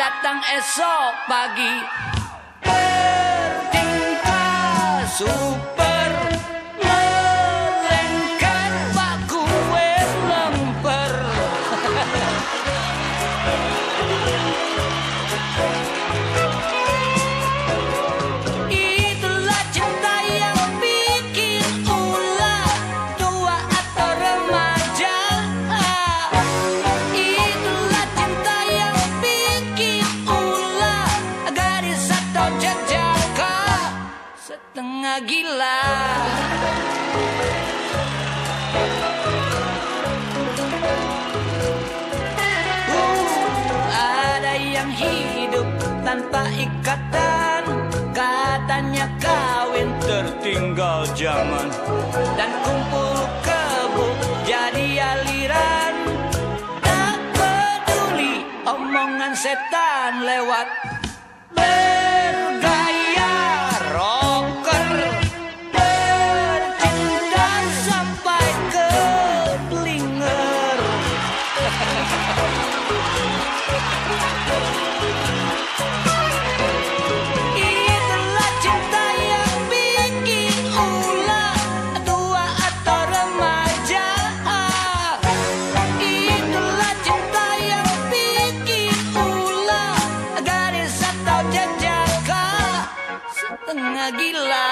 datang esok pagi. Bertingkah super gila. Ada yang hidup tanpa ikatan Katanya kawin tertinggal zaman. Dan kumpul kebu jadi aliran. Tak peduli omongan setan lewat. Hey! gila.